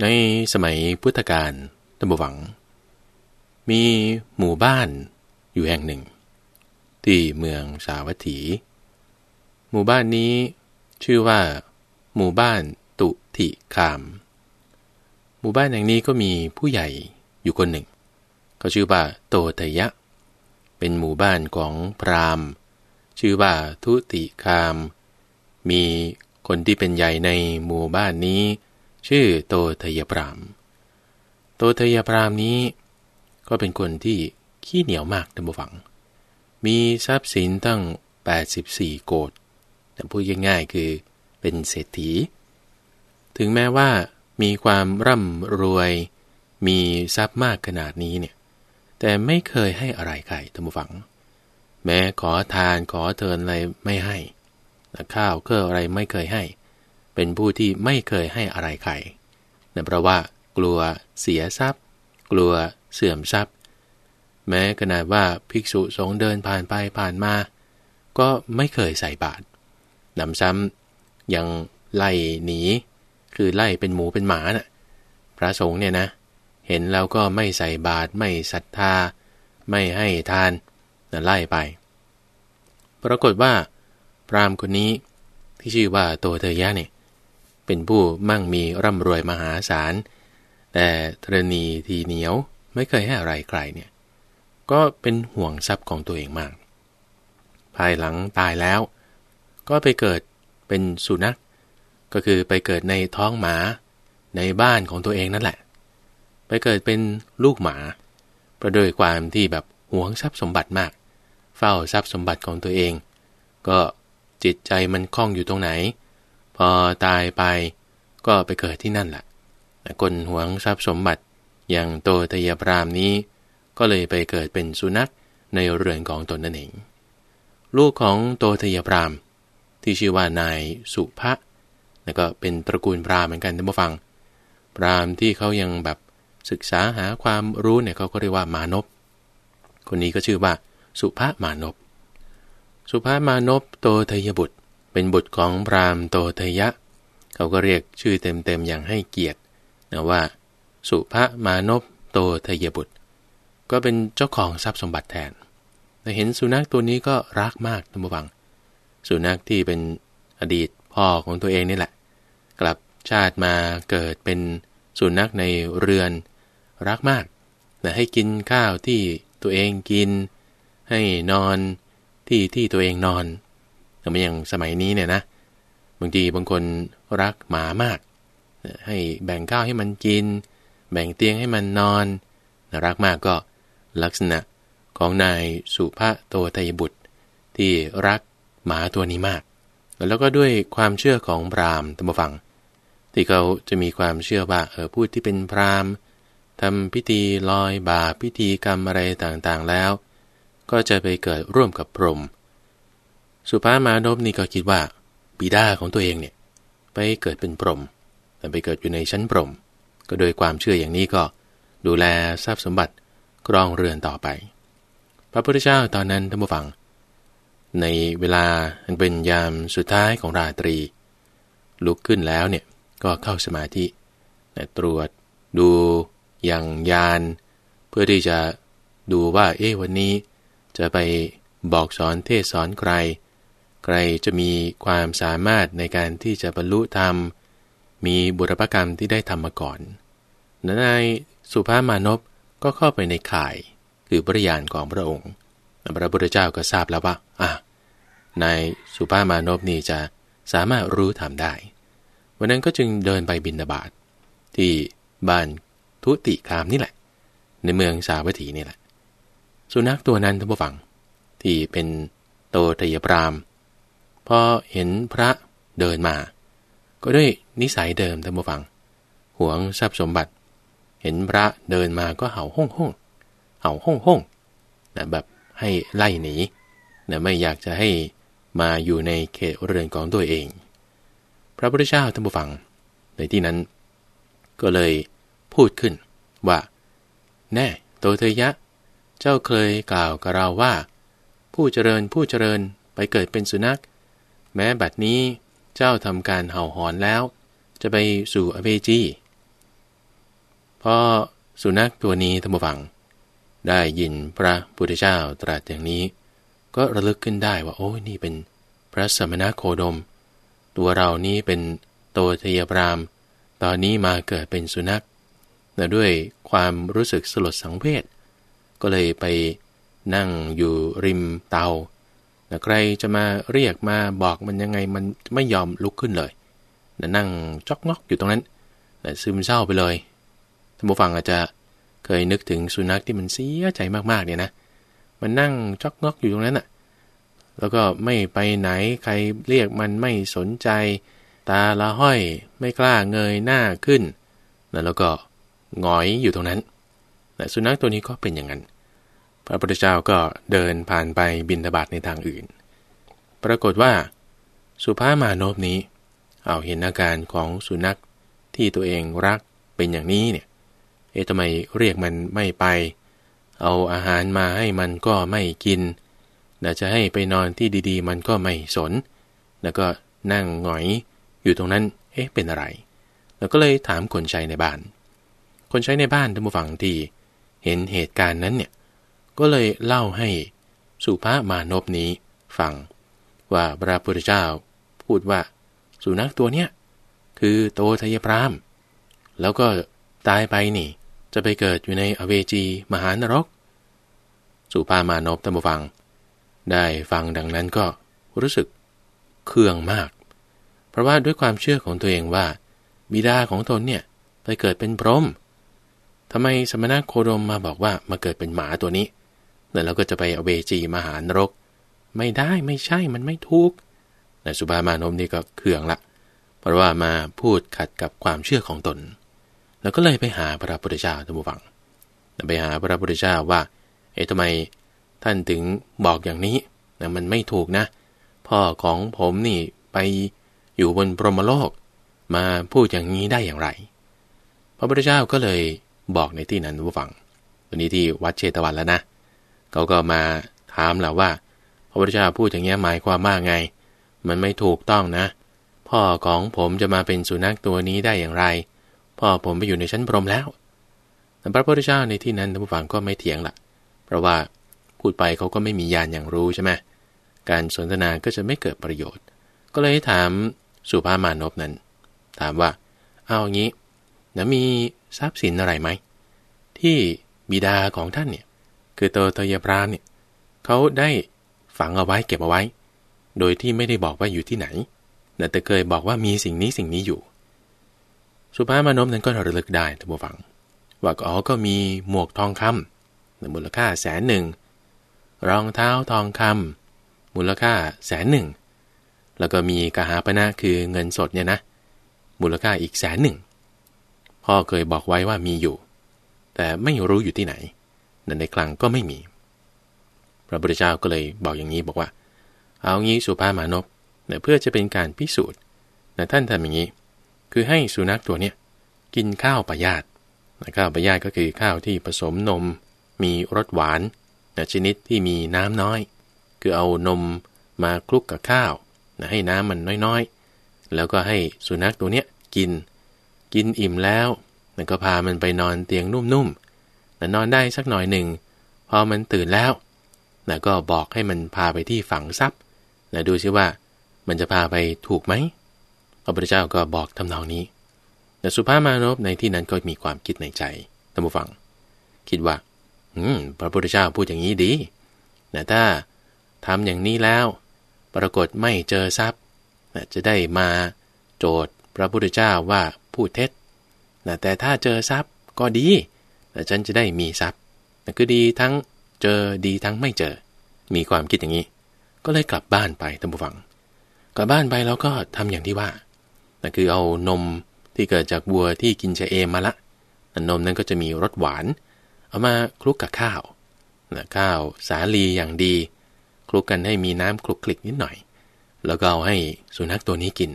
ในสมัยพุทธกาลตบวัง มีหมู่บ้านอยู่แห่งหนึ่ง ที่เมืองสาวัตถี หมู่บ้านนี้ชื่อว่า หมู่บ้านตุทิคาม หมู่บ้านแห่งนี้ก็มีผู้ใหญ่อยู่คนหนึ่ง เขาชื่อว่าโตทยะ เป็นหมู่บ้านของพราหมณ์ ชื่อว่าทุติคาม มีคนที่เป็นใหญ่ในหมู่บ้านนี้ ชื่อโตทยพรามโตทยพรามนี้ ก็เป็นคนที่ขี้เหนียวมากท่านผู้ฟัง มีทรัพย์สินตั้ง 84 โกดแต่พูดง่ายๆคือเป็นเศรษฐี ถึงแม้ว่ามีความร่ำรวย มีทรัพย์มากขนาดนี้เนี่ย แต่ไม่เคยให้อะไรใครท่านผู้ฟัง แม้ขอทานขอเทินอะไรไม่ให้ข้าวเครื่ออะไรไม่เคยให้ เป็นผู้ที่ไม่เคยให้อะไรใครนั่นเพราะว่ากลัวเสียทรัพย์ กลัวเสื่อมทรัพย์ แม้ขนาดว่าภิกษุสงฆ์เดินผ่านไปผ่านมา ก็ไม่เคยใส่บาตรนำซ้ำยังไล่หนี คือไล่เป็นหมูเป็นหมานะ่ะพระสงฆ์เนี่ยนะ เห็นแล้วก็ไม่ใส่บาตรไม่ศรัทธา ไม่ให้ทานนะไล่ไป ปรากฏว่า พราหมณ์คนนี้ที่ชื่อว่าโตเทยะเนี่ย เป็นผู้มั่งมีร่ำรวยมหาศาล แต่ธรณีทีเหนียวไม่เคยให้อะไรใครเนี่ย ก็เป็นห่วงทรัพย์ของตัวเองมาก ภายหลังตายแล้ว ก็ไปเกิดเป็นสุนัข ก็คือไปเกิดในท้องหมาในบ้านของตัวเองนั่นแหละ ไปเกิดเป็นลูกหมา ประโดยความที่แบบหวงทรัพย์สมบัติมาก เฝ้าทรัพย์สมบัติของตัวเอง ก็จิตใจมันคล้องอยู่ตรงไหน อตายไปก็ไปเกิดที่นั่นแหละคนหวงทรัพย์สมบัติอย่างโตทยพรามนี้ ก็เลยไปเกิดเป็นสุนัขในเรือนของตนนั่นเอง ลูกของโตทยพรามที่ชื่อว่านายสุภะแล้วก็เป็นตระกูลพรามเหมือนกันท่านผู้ฟัง พรามที่เขายังแบบศึกษาหาความรู้เนี่ยเขาก็เรียกว่ามานพคนนี้ก็ชื่อว่า สุภะมานพ สุภามานพโตทยบุตร เป็นบุตรของพราหมณ์โตทยะ เขาก็เรียกชื่อเต็มๆอย่างให้เกียรตินะว่า สุภมานพโตทยบุตร ก็เป็นเจ้าของทรัพย์สมบัติแทนแต่เห็นสุนัขตัวนี้ก็รักมากท่านผู้ฟัง สุนัขที่เป็นอดีตพ่อของตัวเองนี่แหละ กลับชาติมาเกิดเป็นสุนัขในเรือนรักมากแต่ให้กินข้าวที่ตัวเองกิน ให้นอนที่ที่ตัวเองนอน แต่ไม่อย่างสมัยนี้เนี่ยนะบางทีบางคนรักหมามาก ให้แบ่งข้าวให้มันกิน แบ่งเตียงให้มันนอนรักมากก็ลักษณะของนายสุภาโตไทยบุตร ที่รักหมาตัวนี้มาก แล้วก็ด้วยความเชื่อของพราหมณ์ตัมฟัง ที่เขาจะมีความเชื่อว่าเออพูดที่เป็นพราหมณ์ทำพิธีลอยบาพิธีกรรมอะไรต่างๆแล้ว ก็จะไปเกิดร่วมกับพรหม สุภามานพนี่ก็คิดว่าบิดาของตัวเองเนี่ยไปเกิดเป็นพรหมแต่ไปเกิดอยู่ในชั้นพรหมก็โดยความเชื่ออย่างนี้ก็ดูแลทรัพย์สมบัติกรองเรือนต่อไป พระพุทธเจ้าตอนนั้นท่านผู้ฟัง ในเวลาอันเป็นยามสุดท้ายของราตรี ลุกขึ้นแล้วเนี่ยก็เข้าสมาธิตรวจดูอย่างยาน เพื่อที่จะดูว่าเอ๊ะวันนี้ จะไปบอกสอนเทศสอนใคร ใครจะมีความสามารถในการที่จะบรรลุธรรม มีบุรพกรรมที่ได้ทำมาก่อนนายสุภามานพก็เข้าไปในข่ายคือบริยานของพระองค์ พระพุทธเจ้าก็ทราบแล้วว่าอะนายสุภามานพนี่จะสามารถรู้ธรรมได้ วันนั้นก็จึงเดินไปบินบาตที่บ้านทุติคามนี่แหละ ในเมืองสาวัตถีนี่แหละ สุนัขตัวนั้นท่านผู้ฟัง ที่เป็นโตทยปราม พอเห็นพระเดินมา ก็ด้วยนิสัยเดิมท่านผู้ฟัง หวงทรัพย์สมบัติ เห็นพระเดินมาก็เห่าห้องห้องเห่าห้องห้องนะแบบให้ไล่หนีนะไม่อยากจะให้มาอยู่ในเขตเรือนของตัวเอง พระพุทธเจ้าท่านผู้ฟัง ในที่นั้น ก็เลยพูดขึ้นว่า แน่โตเทยะ เจ้าเคยกล่าวกับเราว่า ผู้เจริญผู้เจริญไปเกิดเป็นสุนัข แม้บัดนี้เจ้าทำการเห่าหอนแล้ว จะไปสู่อเวจีพอสุนัขตัวนี้ท่านผู้ฟัง ได้ยินพระพุทธเจ้าตรัสอย่างนี้ ก็ระลึกขึ้นได้ว่าโอ้ยนี่เป็นพระสมณโคดม ตัวเรานี้เป็นโตเทยบราม ตอนนี้มาเกิดเป็นสุนัขแต่ด้วยความรู้สึกสลดสังเวชก็เลยไปนั่งอยู่ริมเตา ใครจะมาเรียกมาบอกมันยังไงมันไม่ยอมลุกขึ้นเลยนั่งจอกงอกอยู่ตรงนั้นซึมเศร้าไปเลยท่านผู้ฟังอาจจะเคยนึกถึงสุนัขที่มันเสียใจมากๆเนี่ยนะ มันนั่งจอกงอกอยู่ตรงนั้นอะ่ะ แล้วก็ไม่ไปไหนใครเรียกมันไม่สนใจ ตาละห้อยไม่กล้าเงยหน้าขึ้นแล้วก็หงอยอยู่ตรงนั้นแต่สุนัขตัวนี้ก็เป็นอย่างนั้น ระพุทธเจ้าก็เดินผ่านไปบินทบาทในทางอื่น ปรากฏว่า สุภามานพนี้ เอาเห็นอาการของสุนัขที่ตัวเองรักเป็นอย่างนี้เนี่ย เอ๊ะทำไมเรียกมันไม่ไป เอาอาหารมาให้มันก็ไม่กินแต่จะให้ไปนอนที่ดีๆ มันก็ไม่สน แล้วก็นั่งหงอยอยู่ตรงนั้น เอ๊ะ เป็นอะไร แล้วก็เลยถามคนใช้ในบ้าน คนใช้ในบ้านท่านผู้ฟังที่เห็นเหตุการณ์นั้นเนี่ย ก็เลยเล่าให้สุภามานพนี้ฟัง ว่าพระพุทธเจ้าพูดว่า สุนัขตัวเนี้ยคือโตทยพราม แล้วก็ตายไปนี่ จะไปเกิดอยู่ในอเวจีมหานรก สุภามานพตัมฟัง ได้ฟังดังนั้นก็รู้สึกเคืองมาก เพราะว่าด้วยความเชื่อของตัวเองว่า บิดาของตนเนี่ยไปเกิดเป็นพรหมทำไมสมณะโคดมมาบอกว่ามาเกิดเป็นหมาตัวนี้ แล้วเราก็จะไปอเวจีมหานรก ไม่ได้ไม่ใช่มันไม่ถูกแต่สุภามานพนี่ก็เคืองละ เพราะว่ามาพูดขัดกับความเชื่อของตน แล้วก็เลยไปหาพระพุทธเจ้าท่านผู้ฟังไปหาพระพุทธเจ้าว่า เอ๊ะทำไมท่านถึงบอกอย่างนี้นะมันไม่ถูกนะ พ่อของผมนี่ไปอยู่บนพรหมโลก มาพูดอย่างนี้ได้อย่างไร พระพุทธเจ้าก็เลยบอกในที่นั้นผู้ฟัง ตัวนี้ที่วัดเชตวันแล้วนะ เขาก็มาถามแล้วว่า พระพุทธเจ้าพูดอย่างนี้หมายความว่าไง มันไม่ถูกต้องนะ พ่อของผมจะมาเป็นสุนัขตัวนี้ได้อย่างไร พ่อผมไปอยู่ในชั้นพรหมแล้วแต่พระพุทธเจ้าในที่นั้นท่านผู้ฟังก็ไม่เถียงละเพราะว่าพูดไปเขาก็ไม่มีญาณอย่างรู้ใช่ไหมการสนทนาก็จะไม่เกิดประโยชน์ ก็เลยถามสุภามานพนั้น ถามว่า เอาอย่างนี้นะมีทรัพย์สินอะไรไหม ที่บิดาของท่านเนี่ย คือโตโตยพรามเนี่ยเขาได้ฝังเอาไว้เก็บเอาไว้ โดยที่ไม่ได้บอกว่าอยู่ที่ไหน แต่เคยบอกว่ามีสิ่งนี้สิ่งนี้อยู่ สุภาพมานพนั้นก็ระลึกได้ท่านผู้ฟัง ว่าอ๋อก็มีหมวกทองคำมูลค่าแสนหนึ่งรองเท้าทองคำมูลค่าแสนหนึ่งแล้วก็มีกหาปณะคือเงินสดเนี่ยนะ มูลค่าอีกแสนหนึ่งพ่อเคยบอกไว้ว่ามีอยู่ แต่ไม่รู้อยู่ที่ไหน นั่ในคลังก็ไม่มี พระพุทธเจ้าก็เลยบอกอย่างนี้บอกว่า เอางี้สุภาพมานพเพื่อจะเป็นการพิสูจน์นะท่านทำอย่างนี้ คือให้สุนัขตัวเนี้ยกินข้าวปยาตข้าวปยาตก็คือข้าวที่ผสมนม มีรสหวานชนิดที่มีน้ำน้อย คือเอานมมาคลุกกับข้าวให้น้ำมันน้อยๆ แล้วก็ให้สุนัขตัวเนี้ยกิน กินอิ่มแล้ว แล้วก็พามันไปนอนเตียงนุ่มๆ นอนได้สักหน่อยหนึ่งพอมันตื่นแล้วแล้วก็บอกให้มันพาไปที่ฝังทรัพย์นะดูซิว่ามันจะพาไปถูกไหมพระพุทธเจ้าก็บอกทำนองนี้แต่สุภาพมานพในที่นั้นก็มีความคิดในใจท่านผู้ฟัง คิดว่า อืม พระพุทธเจ้าพูดอย่างนี้ดีแต่ถ้าทำอย่างนี้แล้ว ปรากฏไม่เจอทรัพย์จะได้มาโจทย์พระพุทธเจ้าว่าพูดเท็จแต่ถ้าเจอทรัพย์ก็ดี ฉันจะได้มีทรัพย์คือดีทั้งเจอดีทั้งไม่เจอ มีความคิดอย่างนี้ ก็เลยกลับบ้านไปท่านผู้ฟัง กลับบ้านไปแล้วก็ทำอย่างที่ว่านั่นคือเอานมที่เกิดจากวัวที่กินชะเอมมาละนมนั้นก็จะมีรสหวาน เอามาคลุกกับข้าวนะข้าวสาลีอย่างดี คลุกกันให้มีน้ำคลุกคลิกนิดหน่อย แล้วก็เอาให้สุนัขตัวนี้กิน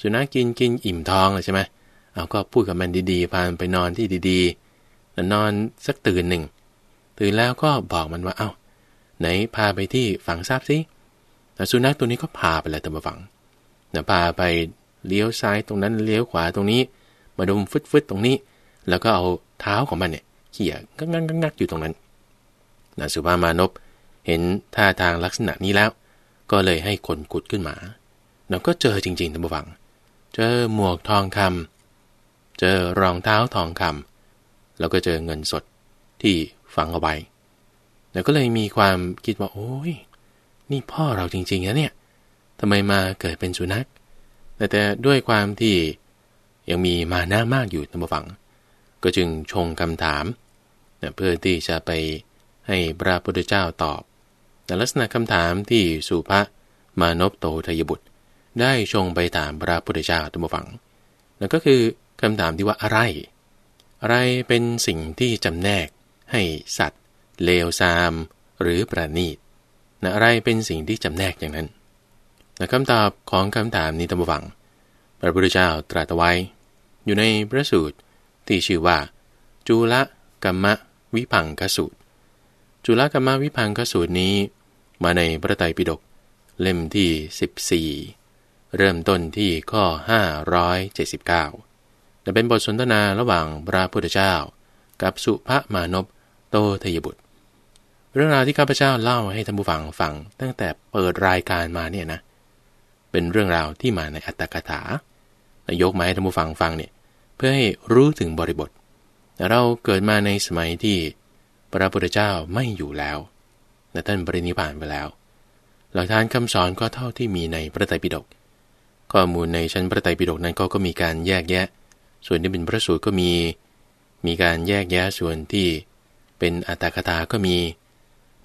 สุนัขกินกินอิ่มท้องเลยใช่ไหมเอาก็พูดกับมันดีๆพานไปนอนที่ดีๆ นอนสักตื่นหนึ่ง ตื่นแล้วก็บอกมันว่าเอา้า ไหนพาไปที่ฝังทราบสิสุนัขตัวนี้ก็พาไปเลยตามฝังนะพาไปเลี้ยวซ้ายตรงนั้นเลี้ยวขวาตรงนี้ มาดมฟึดฟึดตรงนี้ แล้วก็เอาเท้าของมันเนี่ยเขี่ยงักงักงักอยู่ตรงนั้นนะสุภามานพเห็นท่าทางลักษณะนี้แล้ว ก็เลยให้คนขุดขึ้นมาแล้วก็เจอจริงๆท่านผู้ฟัง เจอหมวกทองคำเจอรองเท้าทองคำ แล้วก็เจอเงินสดที่ฝังเอาไว้แล้วก็เลยมีความคิดว่า โอ้ยนี่พ่อเราจริงๆนะเนี่ยทำไมมาเกิดเป็นสุนัข แต่แต่ด้วยความที่ยังมีมาหน้ามากอยู่ท่านผู้ฟัง ก็จึงชงคำถามเพื่อที่จะไปให้พระพุทธเจ้าตอบ แต่ลักษณะคำถามที่สุภะมานพโตทยบุตร ได้ชงไปถามพระพุทธเจ้าท่านผู้ฟัง นั่นก็คือคำถามที่ว่าอะไร อะไรเป็นสิ่งที่จำแนก ให้สัตว์ เลวซาม หรือประณีตนะอะไรเป็นสิ่งที่จำแนกอย่างนั้นนะคำตอบของคำถามนี้ตั้งฟัง พระพุทธเจ้าตรัสไว้ อยู่ในพระสูตรที่ชื่อว่า จุลกัมมวิพังคสูตร จุลกัมมวิพังคสูตรนี้ มาในพระไตรปิฎกเล่มที่ 14 เริ่มต้นที่ข้อ 579 แต่เป็นบทสนทนาระหว่างพระพุทธเจ้า กับสุภมานพโตทยบุตร เรื่องราวที่ข้าพเจ้าเล่าให้ท่านผู้ฟังฟังตั้งแต่เปิดรายการมาเนี่ยนะเป็นเรื่องราวที่มาในอัตถกถายกมาให้ท่านผู้ฟังฟังเนี่ยเพื่อให้รู้ถึงบริบทเราเกิดมาในสมัยที่พระพุทธเจ้าไม่อยู่แล้วและท่านปรินิพานไปแล้ว หลักฐานคำสอนก็เท่าที่มีในพระไตรปิฎกข้อมูลในชั้นพระไตรปิฎกนั้นก็ก็มีการแยกแยะ ส่วนที่เป็นพระสูตรก็มี มีการแยกแยะส่วนที่เป็นอัตถกถาก็มี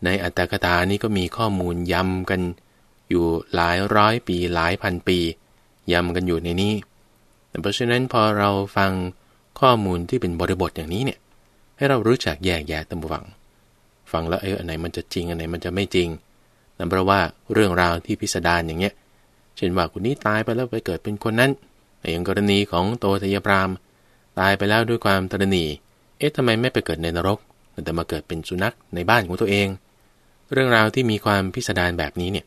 ในอัตถกถานี้ก็มีข้อมูลย้ำกันอยู่หลายร้อยปีหลายพันปีย้ำกันอยู่ในนี้ เพราะฉะนั้นพอเราฟังข้อมูลที่เป็นบริบทอย่างนี้เนี่ย ให้เรารู้จักแยกแยะตั้งฟัง ฟังแล้วเอออันไหนมันจะจริงอันไหนมันจะไม่จริงนั่นเพราะว่าเรื่องราวที่พิสดารอย่างเงี้ย เช่นว่าคนนี้ตายไปแล้วไปเกิดเป็นคนนั้น อย่างกรณีของโตทยพรามตายไปแล้วด้วยความตระหนี่เอ๊ะทำไมไม่ไปเกิดในนรก แต่มาเกิดเป็นสุนัขในบ้านของตัวเอง เรื่องราวที่มีความพิสดารแบบนี้เนี่ย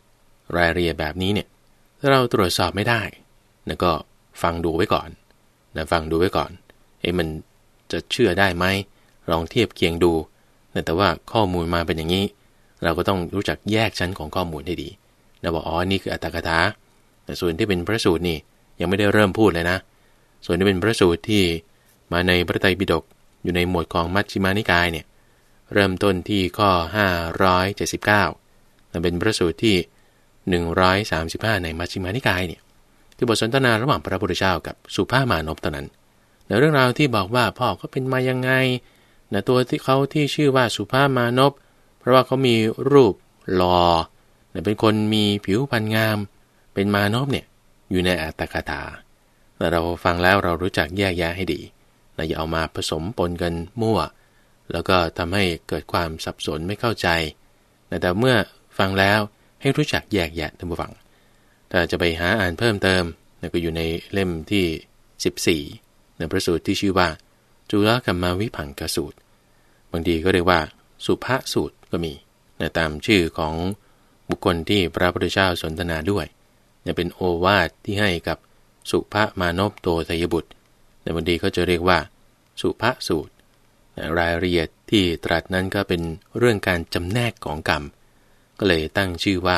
รายละเอียดแบบนี้เนี่ยถ้าเราตรวจสอบไม่ได้แล้วก็ฟังดูไว้ก่อนนะฟังดูไว้ก่อนเอ้มันจะเชื่อได้ไหมลองเทียบเคียงดูแต่ว่าข้อมูลมาเป็นอย่างนี้ เราก็ต้องรู้จักแยกชั้นของข้อมูลให้ดีนะบอกอ๋อนี่คืออัตถกถาแต่ส่วนที่เป็นพระสูตรนี่ ยังไม่ได้เริ่มพูดเลยนะ ส่วนที่เป็นพระสูตรที่มาในพระไตรปิฎกอยู่ในหมวดของมัชฌิมานิกายเนี่ยเริ่มต้นที่ข้อ 579มันเป็นพระสูตรที่ 135 ในมัชฌิมานิกายเนี่ยคือบทสนทนาระหว่างพระพุทธเจ้ากับสุภาพมานพตอนนั้นในเรื่องราวที่บอกว่าพ่อเขาเป็นมายังไงนะตัวที่เขาที่ชื่อว่าสุภาพมานพเพราะว่าเขามีรูปหลอ่อเป็นคนมีผิวพรรณงาม เป็นมานพเนี่ย อยู่ในอัตถกถาแต่เราฟังแล้วเรารู้จักแยกแยะให้ดีนะอย่าเอามาผสมปนกันมั่ว แล้วก็ทำให้เกิดความสับสนไม่เข้าใจ แต่เมื่อฟังแล้วให้รู้จักแยกแยะท่านผู้ฟัง ถ้าจะไปหาอ่านเพิ่มเติมนะก็อยู่ในเล่มที่ 14 ในพระสูตรที่ชื่อว่า จุลกัมมาวิพังกสูตร บางทีก็เรียกว่า สุภาสูตรก็มีนะตามชื่อของบุคคลที่พระพุทธเจ้าสนทนาด้วย เนี่ยเป็นโอวาทที่ให้กับสุภามานพโตทยบุตรในบางทีก็จะเรียกว่า สุภาสูตร รายละเอียดที่ตรัสนั้นก็เป็นเรื่องการจำแนกของกรรม ก็เลยตั้งชื่อว่า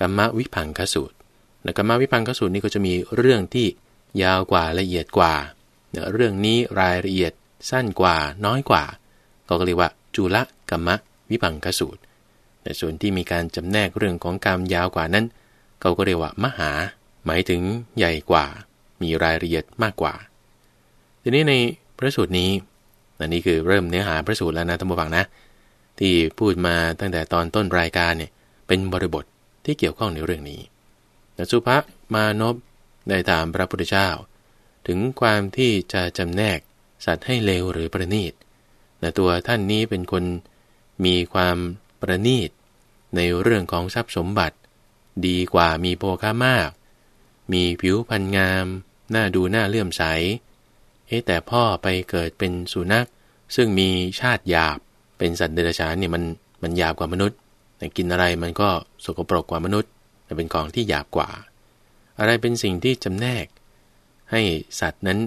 กรรมวิพังคสูตรในกรรมวิพังคสูตรนี้ก็จะมีเรื่องที่ยาวกว่าละเอียดกว่าเรื่องนี้รายละเอียดสั้นกว่าน้อยกว่า ก็เรียกว่า จุลกรรมวิพังคสูตรแต่ส่วนที่มีการจำแนกเรื่องของกรรมยาวกว่านั้น เขาก็เรียกว่ามหา หมายถึงใหญ่กว่า มีรายละเอียดมากกว่า ทีนี้ในพระสูตรนี้อันนี้คือเริ่มเนื้อหาพระสูตรแล้วนะท่านผู้ฟังนะ ที่พูดมาตั้งแต่ตอนต้นรายการเนี่ยเป็นบริบทที่เกี่ยวข้องในเรื่องนี้แต่สุภมานพได้ถามพระพุทธเจ้า ถึงความที่จะจำแนกสัตว์ให้เลวหรือประณีตแต่ตัวท่านนี้เป็นคนมีความประณีตในเรื่องของทรัพย์สมบัติ ดีกว่ามีโภคามาก มีผิวพรรณงามน่าดูน่าเลื่อมใส เอ๊แต่พ่อไปเกิดเป็นสุนัข ซึ่งมีชาติหยาบ เป็นสัตว์เดรัจฉานเนี่ยมันมันหยาบกว่ามนุษย์ แต่กินอะไรมันก็สกปรกกว่ามนุษย์ แต่เป็นของที่หยาบกว่า อะไรเป็นสิ่งที่จำแนก ให้สัตว์นั้น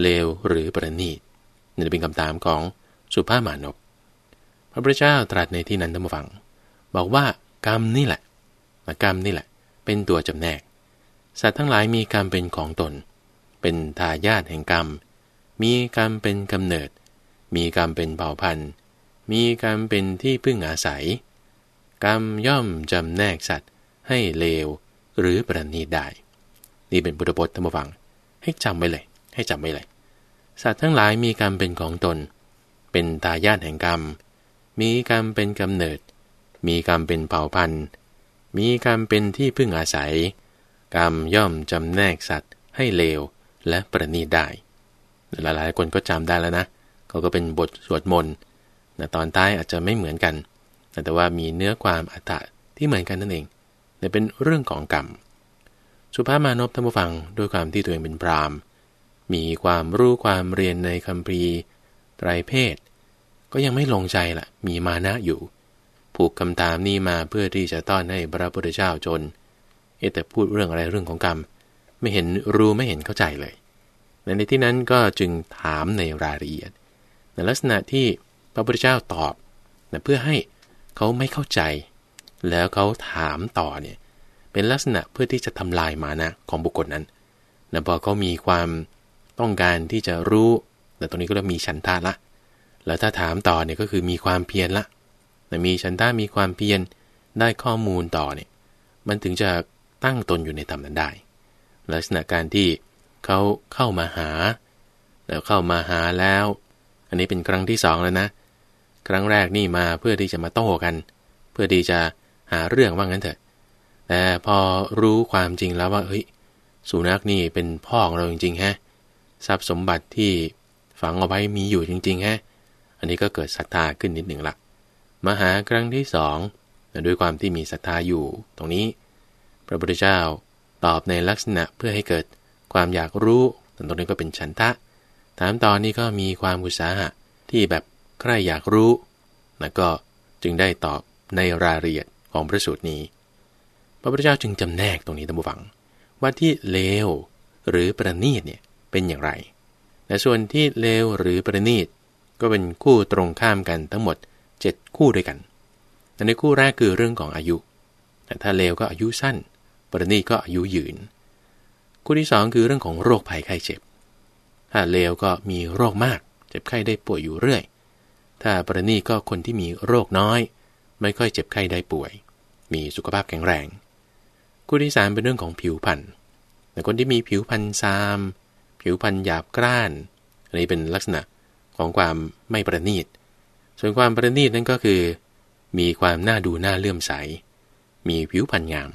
เลวหรือประณีตนี่เป็นคำถามของสุภาพมานพพระพุทธเจ้าตรัสในที่นั้นท่านฟัง บอกว่ากรรมนี่แหละ กรรมนี่แหละ เป็นตัวจำแนก สัตว์ทั้งหลายมีกรรมเป็นของตน เป็นทายาทแห่งกรรม มีกรรมเป็นกำเนิด มีกรรมเป็นเผ่าพันธุ์ มีกรรมเป็นที่พึ่งอาศัย กรรมย่อมจำแนกสัตว์ให้เลวหรือประณีตได้ นี่เป็นบุตรบทธรรมฟัง ให้จำไว้เลย ให้จำไว้เลย สัตว์ทั้งหลายมีกรรมเป็นของตน เป็นตายาทแห่งกรรม มีกรรมเป็นกำเนิด มีกรรมเป็นเผ่าพันธุ์ มีกรรมเป็นที่พึ่งอาศัย กรรมย่อมจำแนกสัตว์ให้เลวและประณีตได้ หลายๆคนก็จำได้แล้วนะเขาก็เป็นบทสวดมนต์แต่ตอนท้ายอาจจะไม่เหมือนกัน แต่ว่ามีเนื้อความอัตถะที่เหมือนกันนั่นเองแต่เป็นเรื่องของกรรม สุภาพมานพท่านผู้ฟังด้วยความที่ตัวเองเป็นพรามมีความรู้ความเรียนในคำพีร์ไตรเพศ ก็ยังไม่ลงใจละ่ะ มีมานะอยู่ ผูกคำถามนี้มาเพื่อที่จะต้อนให้พระพุทธเจ้าจนเอแต่พูดเรื่องอะไรเรื่องของกรรม ไม่เห็นรู้ไม่เห็นเข้าใจเลย ในที่นั้นก็จึงถามในรายละเอียด ในลักษณะที่พระพุทธเจ้าตอบเพื่อให้เขาไม่เข้าใจ แล้วเขาถามต่อเนี่ยเป็นลักษณะเพื่อที่จะทำลายมานะของบุคคลนั้นนะพอเขามีความต้องการที่จะรู้ แต่ตรงนี้ก็เริ่มมีฉันทาละ แล้วถ้าถามต่อเนี่ยก็คือมีความเพียรละ มีฉันทามีความเพียรได้ข้อมูลต่อเนี่ยมันถึงจะตั้งตนอยู่ในธรรมนั้นได้ ลักษณะการที่เขาเข้ามาหา แล้วเข้ามาหาแล้ว อันนี้เป็นครั้งที่สองแล้วนะ ครั้งแรกนี่มาเพื่อที่จะมาโต้กัน เพื่อที่จะหาเรื่องว่างั้นเถอะ แต่พอรู้ความจริงแล้วว่าเฮ้ยสุนัขนี่เป็นพ่อของเราจริงๆฮะทรัพย์สมบัติที่ฝังเอาไว้มีอยู่จริงๆฮะอันนี้ก็เกิดศรัทธาขึ้นนิดหนึ่งละ มาหาครั้งที่สองด้วยความที่มีศรัทธาอยู่ ตรงนี้ พระพุทธเจ้าตอบในลักษณะเพื่อให้เกิดความอยากรู้ตรงนี้ก็เป็นฉันทะ ถามตอนนี้ก็มีความอุตสาหะที่แบบใครอยากรู้แล้วก็จึงได้ตอบในรายละเอียดของพระสูตรนี้ พระพุทธเจ้าจึงจำแนกตรงนี้ตั้งฟังว่าที่เลวหรือประณีตเนี่ยเป็นอย่างไรและส่วนที่เลวหรือประณีตก็เป็นคู่ตรงข้ามกันทั้งหมด 7 คู่ด้วยกันแต่ในคู่แรกคือเรื่องของอายุ แต่ถ้าเลวก็อายุสั้น ประณีก็อายุยืน คู่ที่ 2 คือเรื่องของโรคภัยไข้เจ็บ ถ้าเลวก็มีโรคมาก เจ็บไข้ได้ป่วยอยู่เรื่อย ถ้าประณีก็คนที่มีโรคน้อย ไม่ค่อยเจ็บไข้ได้ป่วย มีสุขภาพแข็งแรง คู่ที่สามเป็นเรื่องของผิวพรรณ แต่คนที่มีผิวพรรณซาม ผิวพรรณหยาบกร้าน อันนี้เป็นลักษณะของความไม่ประณีต ส่วนความประณีตนั่นก็คือ มีความน่าดูน่าเลื่อมใส มีผิวพรรณงาม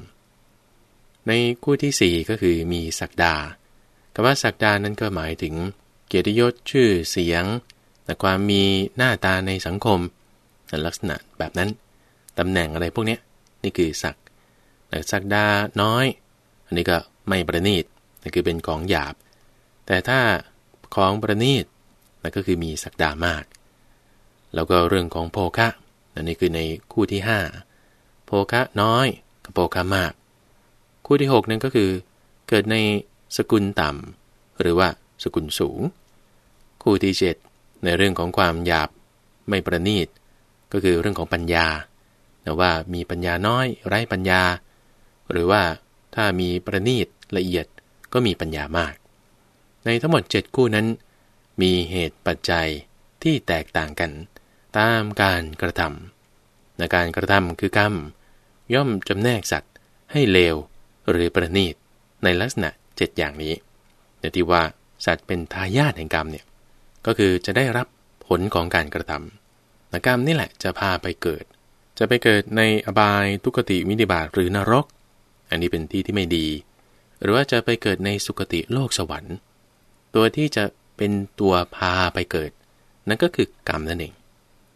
ในคู่ที่สี่ก็คือมีศักดาคำว่าศักดานั้นก็หมายถึง เกียรติยศชื่อเสียง แต่ความมีหน้าตาในสังคมลักษณะแบบนั้น ตำแหน่งอะไรพวกนี้นี่คือศักแต่ศักดาน้อย อันนี้ก็ไม่ประณีตนั่นคือเป็นของหยาบ แต่ถ้าของประณีตนั่นก็คือมีศักดามาก แล้วก็เรื่องของโภคะอันนี้คือในคู่ที่ 5 โภคะน้อยกับโภคะมาก คู่ที่6นั่นก็คือ เกิดในสกุลต่ำหรือว่าสกุลสูง คู่ที่ 7 ในเรื่องของความหยาบไม่ประณีต ก็คือเรื่องของปัญญาแต่ว่ามีปัญญาน้อยไร้ปัญญา หรือว่าถ้ามีประณีตละเอียดก็มีปัญญามาก ในทั้งหมด 7 คู่นั้น มีเหตุปัจจัยที่แตกต่างกัน ตามการกระทำในการกระทำคือกรรม ย่อมจำแนกสัตว์ให้เลวหรือประณีตในลักษณะ7อย่างนี้แต่ที่ว่าสัตว์เป็นทายาทแห่งกรรมเนี่ยก็คือจะได้รับผลของการกระทำกรรมนี่แหละจะพาไปเกิด จะไปเกิดในอบายทุกติวินิบาตหรือนรก อันนี้เป็นที่ที่ไม่ดี หรือว่าจะไปเกิดในสุคติโลกสวรรค์ ตัวที่จะเป็นตัวพาไปเกิด นั่นก็คือกรรมนั่นเอง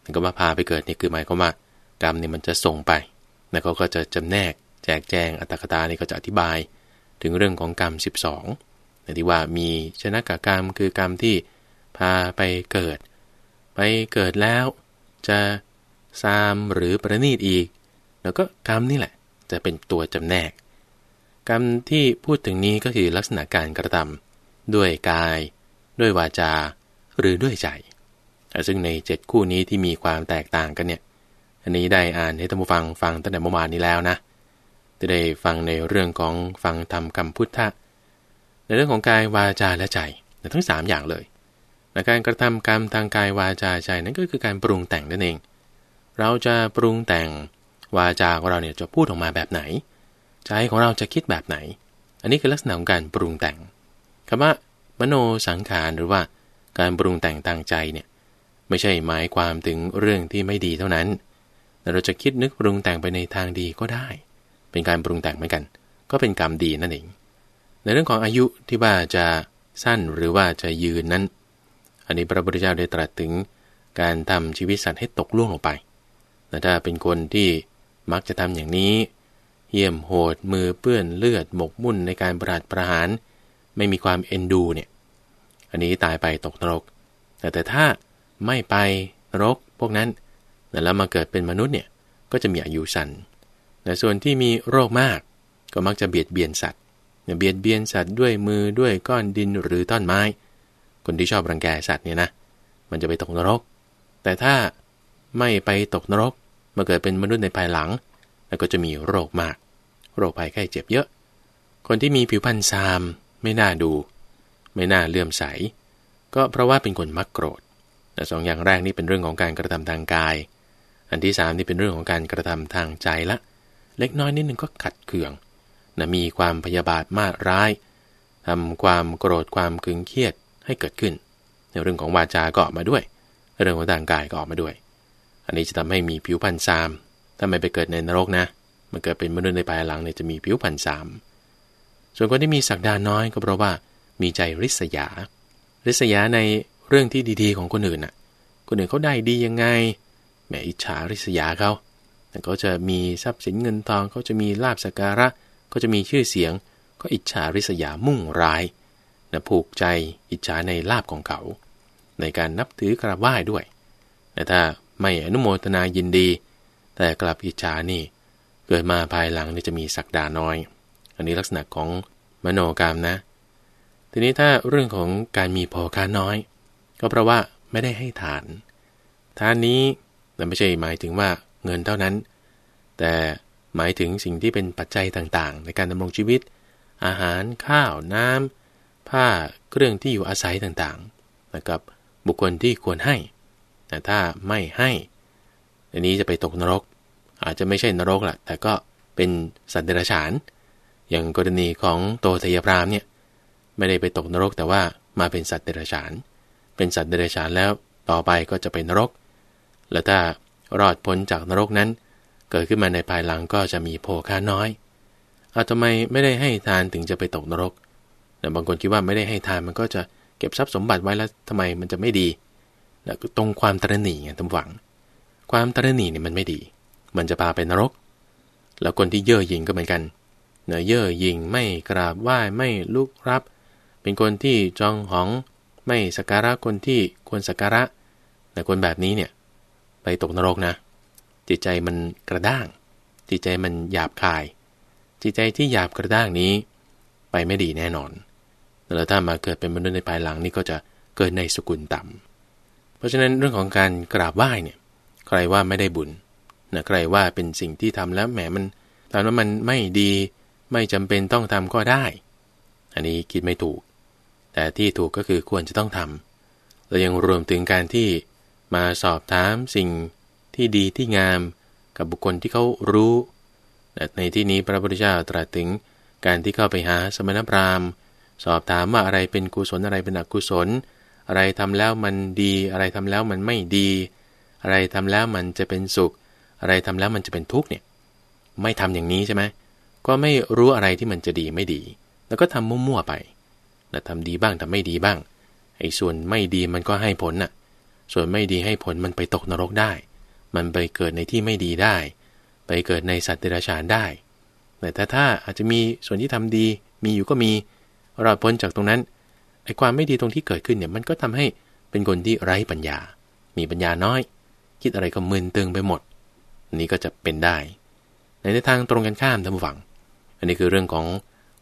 นั่นก็มาพาไปเกิดนี่คือหมายความว่ากรรมเนี่ยมันจะส่งไปแล้วเขาก็จะจำแนกแจกแจงอัตถกตานี่ก็จะอธิบาย ถึงเรื่องของกรรม 12ในที่ว่ามีชนะกกรรมคือกรรมที่พาไปเกิด ไปเกิดแล้วจะซามหรือประณีตอีก แล้วก็กรรมนี่แหละ จะเป็นตัวจำแนก กรรมที่พูดถึงนี้ก็คือลักษณะการกระทำด้วยกาย ด้วยวาจา หรือด้วยใจ ซึ่งในเจ็ดคู่นี้ที่มีความแตกต่างกันเนี่ย อันนี้ได้อ่านให้ท่านผู้ฟังฟังตั้งแต่เมื่อวานนี้แล้วนะจะได้ฟังในเรื่องของฟังธรรมคำพุทธะ ในเรื่องของกายวาจาและใจทั้ง 3 อย่างเลยในการกระทำกรรมทางกายวาจาใจนั้นก็คือการปรุงแต่งนั่นเอง เราจะปรุงแต่งวาจาของเราเนี่ยจะพูดออกมาแบบไหน ใจของเราจะคิดแบบไหน อันนี้คือลักษณะของการปรุงแต่งคำว่า มโนสังขารหรือว่าการปรุงแต่งทางใจเนี่ย ไม่ใช่หมายความถึงเรื่องที่ไม่ดีเท่านั้นแต่เราจะคิดนึกปรุงแต่งไปในทางดีก็ได้ เป็นการปรุงแต่งเหมือนกัน ก็เป็นกรรมดีนั่นเอง ในเรื่องของอายุที่ว่าจะสั้นหรือว่าจะยืนนั้น อันนี้พระพุทธเจ้าได้ตรัสถึงการทำชีวิตสัตว์ให้ตกล่วงลงไปแต่ถ้าเป็นคนที่มักจะทำอย่างนี้ เยี่ยมโหดมือเปื้อนเลือดหมกมุ่นในการประหารประหาร ไม่มีความเอ็นดูเนี่ย อันนี้ตายไปตกนรก แต่แต่ถ้า ไม่ไปนรกพวกนั้น แล้วมาเกิดเป็นมนุษย์เนี่ยก็จะมีอายุสั้นแต่ส่วนที่มีโรคมากก็มักจะเบียดเบียนสัตว์เบียดเบียนสัตว์ด้วยมือด้วยก้อนดินหรือต้นไม้ คนที่ชอบรังแกสัตว์เนี่ยนะ มันจะไปตกนรก แต่ถ้าไม่ไปตกนรกมาเกิดเป็นมนุษย์ในภายหลัง แล้วก็จะมีโรคมาก โรคภัยไข้เจ็บเยอะ คนที่มีผิวพรรณซาม ไม่น่าดู ไม่น่าเลื่อมใส ก็เพราะว่าเป็นคนมักโกรธ สองอย่างแรกนี่เป็นเรื่องของการกระทำทางกาย อันที่สามนี่เป็นเรื่องของการกระทำทางใจละ เล็กน้อยนิดนึงก็ขัดเคืองนะมีความพยาบาทมาร้ายทำความโกรธความกึงเครียดให้เกิดขึ้น ในเรื่องของวาจาก็ออกมาด้วย เรื่องของทางกายก็ออกมาด้วย อันนี้จะทำให้มีผิวพรรณซามถ้าไม่ไปเกิดในนรกนะมันเกิดเป็นมนุษย์ในภายหลังเนี่ยจะมีผิวพรรณซามส่วนคนที่มีศักดาน้อยก็เพราะว่ามีใจริษยา ริษยาใน เรื่องที่ดีๆของคนอื่นน่ะ คนอื่นเขาได้ดียังไง แหมอิจฉาริษยาเขาแต่เขาจะมีทรัพย์สินเงินทองเขาจะมีลาบสการะ ก็จะมีชื่อเสียง ก็อิจฉาริษยามุ่งร้ายนะผูกใจอิจฉาในลาบของเขา ในการนับถือกราบไหว้ด้วย แต่ถ้าไม่อนุโมทนายินดี แต่กลับอิจฉานี่ เกิดมาภายหลังนี่จะมีศักดาน้อย อันนี้ลักษณะของมโนกรรมนะ ทีนี้ถ้าเรื่องของการมีพอค้าน้อย ก็เพราะว่าไม่ได้ให้ทาน ทานนี้ไม่ใช่หมายถึงว่าเงินเท่านั้น แต่หมายถึงสิ่งที่เป็นปัจจัยต่างๆ ในการดำรงชีวิต อาหารข้าวน้ำผ้าเครื่องที่อยู่อาศัยต่างๆนะครับบุคคลที่ควรให้ แต่ถ้าไม่ให้อันนี้จะไปตกนรก อาจจะไม่ใช่นรกแหละแต่ก็เป็นสัตว์เดรัจฉาน อย่างกรณีของโตทยพรามเนี่ยไม่ได้ไปตกนรกแต่ว่ามาเป็นสัตว์เดรัจฉานเเป็นสัตว์เดรัจฉานแล้วต่อไปก็จะเป็นนรก แล้วถ้ารอดพ้นจากนรกนั้น เกิดขึ้นมาในภายหลังก็จะมีโภคาน้อยเอาทำไมไม่ได้ให้ทานถึงจะไปตกนรกแต่บางคนคิดว่าไม่ได้ให้ทานมันก็จะเก็บทรัพย์สมบัติไว้แล้วทำไมมันจะไม่ดีนะตรงความตรณีไงทำหวัง ความตรณีเนี่ยมันไม่ดี มันจะพาไปนรก แล้วคนที่เย่อหยิ่งก็เหมือนกันเนื้อเย่อหยิ่งไม่กราบไหว้ไม่ลุกรับ เป็นคนที่จองหอง ไม่สักการะคนที่ควรสักการะแต่คนแบบนี้เนี่ย ไปตกนรกนะ จิตใจมันกระด้าง จิตใจมันหยาบคาย จิตใจที่หยาบกระด้างนี้ ไปไม่ดีแน่นอนแล้วถ้ามาเกิดเป็นมนุษย์ในภายหลังนี่ก็จะเกิดในสกุลต่ำเพราะฉะนั้นเรื่องของการกราบไหว้เนี่ย ใครว่าไม่ได้บุญนะใครว่าเป็นสิ่งที่ทำแล้วแหมมันตอนว่ามันไม่ดี ไม่จำเป็นต้องทำก็ได้ อันนี้คิดไม่ถูก แต่ที่ถูกก็คือควรจะต้องทำเรายังรวมถึงการที่มาสอบถามสิ่งที่ดีที่งาม กับบุคคลที่เขารู้ ในที่นี้พระพุทธเจ้าตรัสถึงการที่เข้าไปหาสมณพราหมณ์ สอบถามว่าอะไรเป็นกุศลอะไรเป็นอกุศล อะไรทำแล้วมันดี อะไรทำแล้วมันไม่ดี อะไรทำแล้วมันจะเป็นสุข อะไรทำแล้วมันจะเป็นทุกข์เนี่ยไม่ทำอย่างนี้ใช่ไหมก็ไม่รู้อะไรที่มันจะดีไม่ดี แล้วก็ทำมั่วๆไป แต่ทำดีบ้างทำไม่ดีบ้าง ไอ้ส่วนไม่ดีมันก็ให้ผลน่ะ ส่วนไม่ดีให้ผลมันไปตกนรกได้ มันไปเกิดในที่ไม่ดีได้ ไปเกิดในสัตว์เดรัจฉานได้ แต่ถ้าถ้าอาจจะมีส่วนที่ทำดี มีอยู่ก็มีรอดพ้นจากตรงนั้น ไอ้ความไม่ดีตรงที่เกิดขึ้นเนี่ยมันก็ทำให้เป็นคนที่ไร้ปัญญา มีปัญญาน้อย คิดอะไรก็มึนตึงไปหมดนนี้ก็จะเป็นได้ในในทางตรงกันข้ามท่านผู้ฟัง อันนี้คือเรื่องของ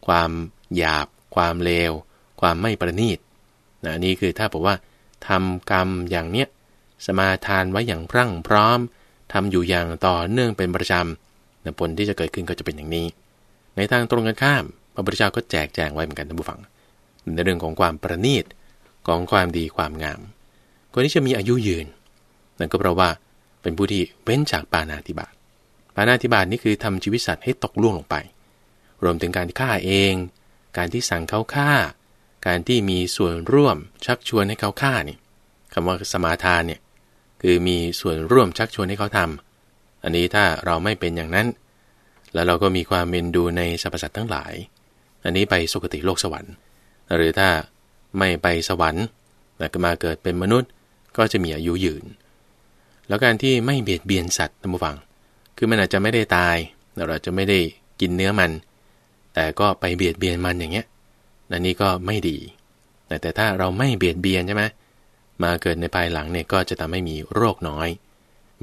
ความหยาบ ความเลว ความไม่ประณีตนะนี้คือถ้าบอกว่าทำกรรมอย่างเนี้ยสมาทานไว้อย่างพรั่งพร้อมทำอยู่อย่างต่อเนื่องเป็นประจำผลที่จะเกิดขึ้นก็จะเป็นอย่างนี้ ในทางตรงกันข้าม พระพุทธเจ้าก็แจกแจงไว้เหมือนกันท่านผู้ฟัง ในเรื่องของความประณีตของความดีความงาม คนที่จะมีอายุยืน นั่นก็เพราะว่าเป็นผู้ที่เว้นจากปานาธิบาตปานาธิบาตนี่คือทำชีวิตสัตว์ให้ตกล่วงลงไป รวมถึงการฆ่าเอง การที่สั่งเขาฆ่า การที่มีส่วนร่วมชักชวนให้เขาฆ่านี่คำว่าสมาทานเนี่ยคือมีส่วนร่วมชักชวนให้เขาทำอันนี้ถ้าเราไม่เป็นอย่างนั้น แล้วเราก็มีความเมนดูในสรรพสัตว์ทั้งหลาย อันนี้ไปสุคติโลกสวรรค์ หรือถ้าไม่ไปสวรรค์แต่มาเกิดเป็นมนุษย์ก็จะมีอายุยืน แล้วการที่ไม่เบียดเบียนสัตว์ท่านผู้ฟัง คือมันอาจจะไม่ได้ตายเราจะไม่ได้กินเนื้อมัน แต่ก็ไปเบียดเบียนมันอย่างเงี้ย อันนี้ก็ไม่ดี แต่แต่ถ้าเราไม่เบียดเบียนใช่ไหมมาเกิดในภายหลังเนี่ยก็จะทำให้มีโรคน้อย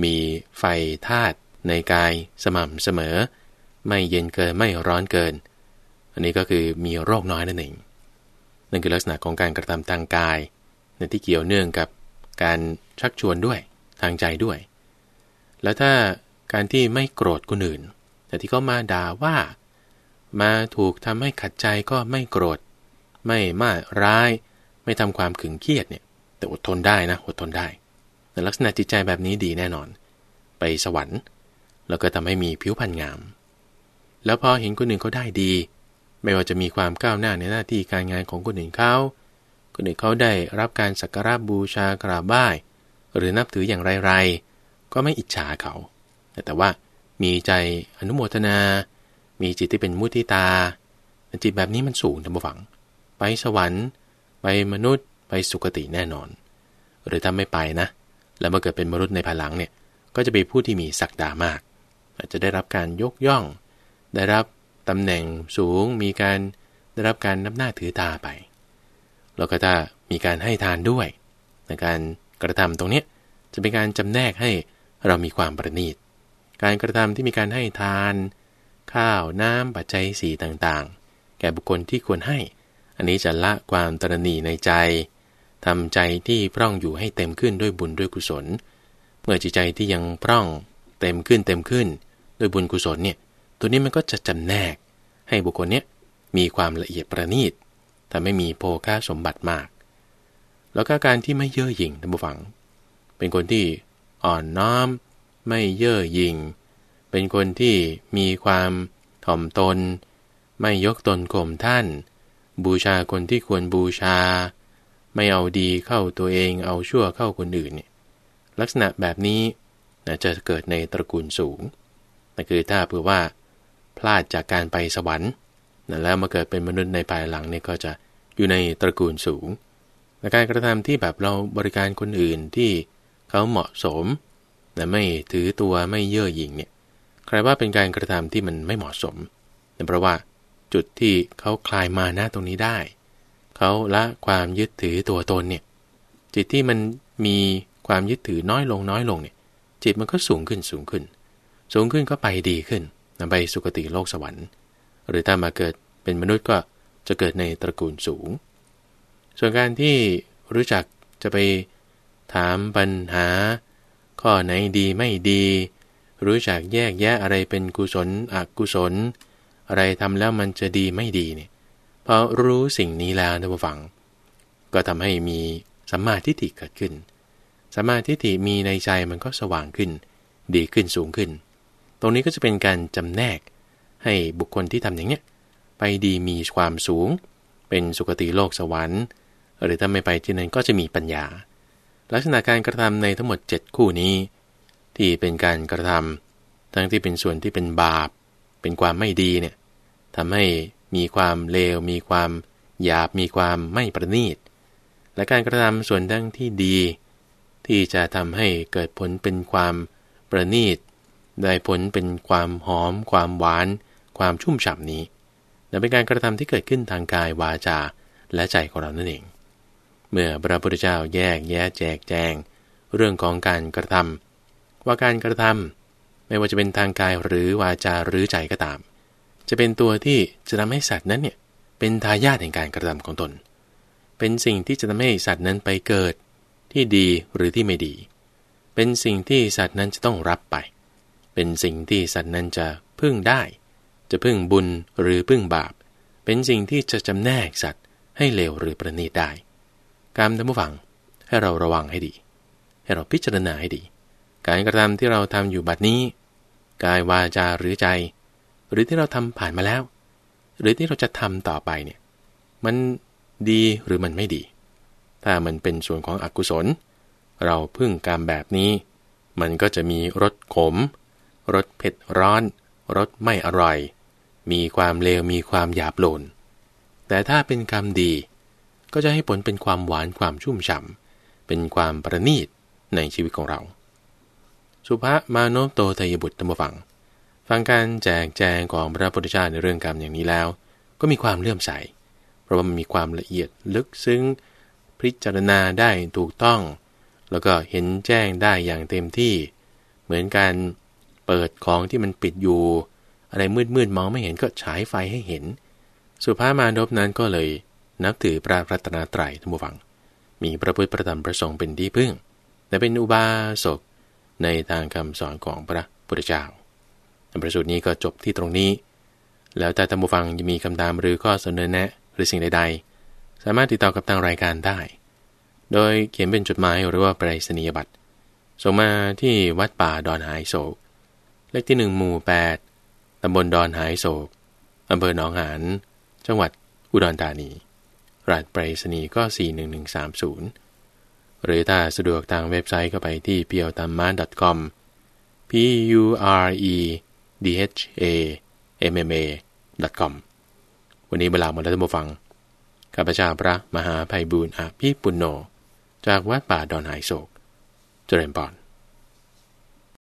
มีไฟธาตุในกายสม่ำเสมอ ไม่เย็นเกินไม่ร้อนเกิน อันนี้ก็คือมีโรคน้อยนั่นเองนั่นคือลักษณะของการกระทำทางกายในที่เกี่ยวเนื่องกับการชักชวนด้วยทางใจด้วย แล้วถ้าการที่ไม่โกรธคนอื่น แต่ที่เขามาด่าว่า มาถูกทำให้ขัดใจก็ไม่โกรธ ไม่มาร้าย ไม่ทำความขึงเครียดเนี่ย แต่อดทนได้นะอดทนได้ แต่ลักษณะจิตใจแบบนี้ดีแน่นอน ไปสวรรค์ แล้วก็ทำให้มีผิวพรรณงาม แล้วพอเห็นคนอื่นเขาได้ดี ไม่ว่าจะมีความก้าวหน้าในหน้าที่การงานของคนอื่นเขาคนอื่นเขาได้รับการสักการะบูชากราบไหว้หรือนับถืออย่างไรๆก็ไม่อิจฉาเขา แต่ว่ามีใจอนุโมทนา มีจิตที่เป็นมุติตา จิตแบบนี้มันสูงทั้งฝัง ไปสวรรค์ ไปมนุษย์ ไปสุคติแน่นอน หรือถ้าไม่ไปนะ แล้วมาเกิดเป็นมนุษย์ในภายหลังเนี่ย ก็จะเป็นผู้ที่มีศักดามาก อาจจะได้รับการยกย่อง ได้รับตำแหน่งสูง มีการได้รับการนับหน้าถือตาไป แล้วก็ถ้ามีการให้ทานด้วย ในการกระทำตรงนี้จะเป็นการจำแนกให้เรามีความประณีต การกระทำที่มีการให้ทาน ข้าวน้ำปัจจัยสีต่างๆ แก่บุคคลที่ควรให้ อันนี้จะละความตรณีในใจทำใจที่พร่องอยู่ให้เต็มขึ้นด้วยบุญด้วยกุศล เมื่อจิตใจที่ยังพร่องเต็มขึ้นเต็มขึ้น ด้วยบุญกุศลเนี่ย ตัวนี้มันก็จะจำแนก ให้บุคคลเนี้ยมีความละเอียดประณีตทำให้มีโภคาสมบัติมาก แล้วก็การที่ไม่เย่อหยิ่งท่านผู้ฟัง เป็นคนที่อ่อนน้อม ไม่เย่อหยิ่ง เป็นคนที่มีความถ่อมตน ไม่ยกตนข่มท่าน บูชาคนที่ควรบูชา ไม่เอาดีเข้าตัวเองเอาชั่วเข้าคนอื่นเนี่ยลักษณะแบบนี้จะเกิดในตระกูลสูงนั่นคือถ้าเผื่อว่าพลาดจากการไปสวรรค์แล้วมาเกิดเป็นมนุษย์ในภายหลังเนี่ยก็จะอยู่ในตระกูลสูงและการกระทำที่แบบเราบริการคนอื่นที่เขาเหมาะสมแต่ไม่ถือตัวไม่เย่อหยิ่งเนี่ยใครว่าเป็นการกระทำที่มันไม่เหมาะสมเพราะว่า จุดที่เขาคลายมาหน้าตรงนี้ได้ เขาละความยึดถือตัวตนเนี่ยจิตที่มันมีความยึดถือน้อยลงน้อยลงเนี่ยจิตมันก็สูงขึ้นสูงขึ้น สูงขึ้นก็ไปดีขึ้นไปสุคติโลกสวรรค์ หรือถ้ามาเกิดเป็นมนุษย์ก็จะเกิดในตระกูลสูง ส่วนการที่รู้จักจะไปถามปัญหา ข้อไหนดีไม่ดี รู้จักแยกแยะอะไรเป็นกุศลอกุศล อะไรทำแล้วมันจะดีไม่ดีเนี่ยพอรู้สิ่งนี้แล้วนะผู้ฟัง ก็ทำให้มีสัมมาทิฏฐิเกิดขึ้นสัมมาทิฏฐิมีในใจมันก็สว่างขึ้น ดีขึ้นสูงขึ้น ตรงนี้ก็จะเป็นการจำแนก ให้บุคคลที่ทำอย่างเนี้ยไปดีมีความสูง เป็นสุคติโลกสวรรค์ หรือถ้าไม่ไปที่นั้นก็จะมีปัญญา ลักษณะการกระทำในทั้งหมด 7 คู่นี้ ที่เป็นการกระทำทั้งที่เป็นส่วนที่เป็นบาป เป็นความไม่ดีเนี่ย ทำให้มีความเลว มีความหยาบ มีความไม่ประณีต และการกระทำส่วนดั้งที่ดี ที่จะทำให้เกิดผลเป็นความประณีต ได้ผลเป็นความหอม ความหวาน ความชุ่มฉ่ำนี้และเป็นการกระทำที่เกิดขึ้นทางกายวาจาและใจของเรานั่นเอง เมื่อพระพุทธเจ้าแยกแยะแจกแจง เรื่องของการกระทำว่าการกระทำไม่ว่าจะเป็นทางกายหรือวาจาหรือใจก็ตาม จะเป็นตัวที่จะทำให้สัตว์นั้นเนี่ยเป็นทายาทแห่งการกระทำของตน เป็นสิ่งที่จะทำให้สัตว์นั้นไปเกิดที่ดีหรือที่ไม่ดี เป็นสิ่งที่สัตว์นั้นจะต้องรับไป เป็นสิ่งที่สัตว์นั้นจะพึ่งได้ จะพึ่งบุญหรือพึ่งบาป เป็นสิ่งที่จะจำแนกสัตว์ให้เลวหรือประณีตได้ การทำผู้ฟังให้เราระวังให้ดี ให้เราพิจารณาให้ดี การกระทำที่เราทำอยู่บัดนี้ กายวาจาหรือใจ หรือที่เราทำผ่านมาแล้ว หรือที่เราจะทำต่อไปเนี่ยมันดีหรือมันไม่ดี ถ้ามันเป็นส่วนของอกุศล เราพึ่งกรรมแบบนี้ มันก็จะมีรสขมรสเผ็ดร้อนรสไม่อร่อย มีความเลวมีความหยาบโลน แต่ถ้าเป็นกรรมดี ก็จะให้ผลเป็นความหวานความชุ่มฉ่ำเป็นความประณีตในชีวิตของเรา สุภามาโนโตทยบุตรธรรมฟัง ฟังการแจกแจงของพระพุทธเจ้าในเรื่องกรรมอย่างนี้แล้ว ก็มีความเลื่อมใส เพราะว่ามันมีความละเอียดลึกซึ้ง พิจารณาได้ถูกต้อง แล้วก็เห็นแจ้งได้อย่างเต็มที่ เหมือนการเปิดของที่มันปิดอยู่ อะไรมืดมืดมองไม่เห็นก็ฉายไฟให้เห็น สุภาพมานพนั้นก็เลยนับถือพระรัตนตรัยทั้งหมดมีพระพุทธประธรรมประสงค์เป็นที่พึ่ง และเป็นอุบาสกในทางคำสอนของพระพุทธเจ้า ประสูตรนี้ก็จบที่ตรงนี้ แล้วแต่ท่านผู้ฟังจะมีคำถามหรือข้อเสนอแนะหรือสิ่งใด ๆ สามารถติดต่อกับทางรายการได้ โดยเขียนเป็นจดหมายหรือว่าไปรษณียบัตรส่งมาที่วัดป่าดอนหายโศก เลขที่หนึ่งหมู่ 8ตำบลดอนหายโศกอำเภอหนองหานจังหวัดอุดรธานีรหัสไปรษณีย์ก็ 41130 หรือถ้าสะดวกทางเว็บไซต์ก็ไปที่ p i a t a m m a com p u r e d h a m m a com วันนี้เวลาหมดแล้วท่านผู้ฟังข้าพเจ้าพระมหาภัยบุญอาภิปุณโญจากวัดป่าดอนหายโศก เจริญปอน